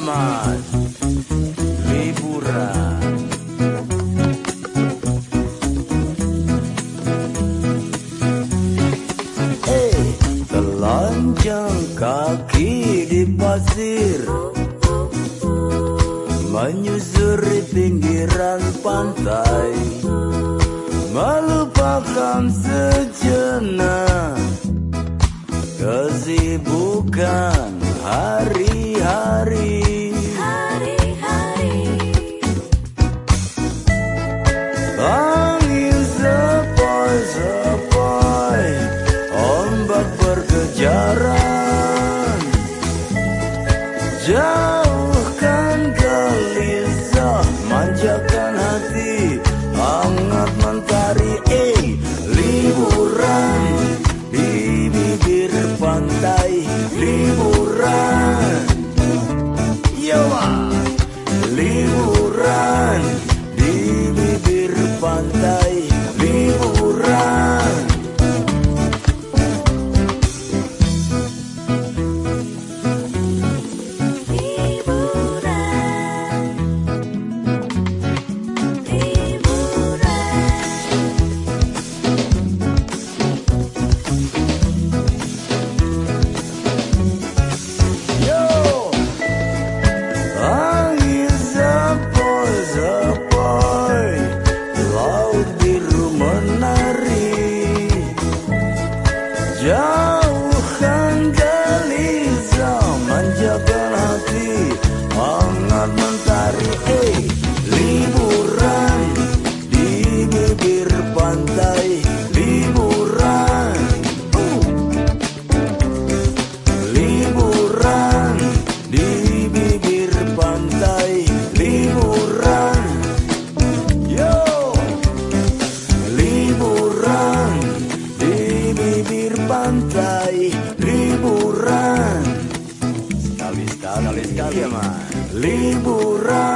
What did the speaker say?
mas Liburan. Hey, telanjang kaki di pasir. Menyusuri pinggiran pantai. Melupakan sejenak Kesibukan hari-hari berkejaran Jauhkan gelisah Manjakan hati Hangat mentari Eh, liburan Di bibir pantai Liburan Yo, ah. liburan sepoi-sepoi laut biru menari. Jauhkan gelisah manjakan hati hangat mentari. Eh Sai liburan tapi tak liburan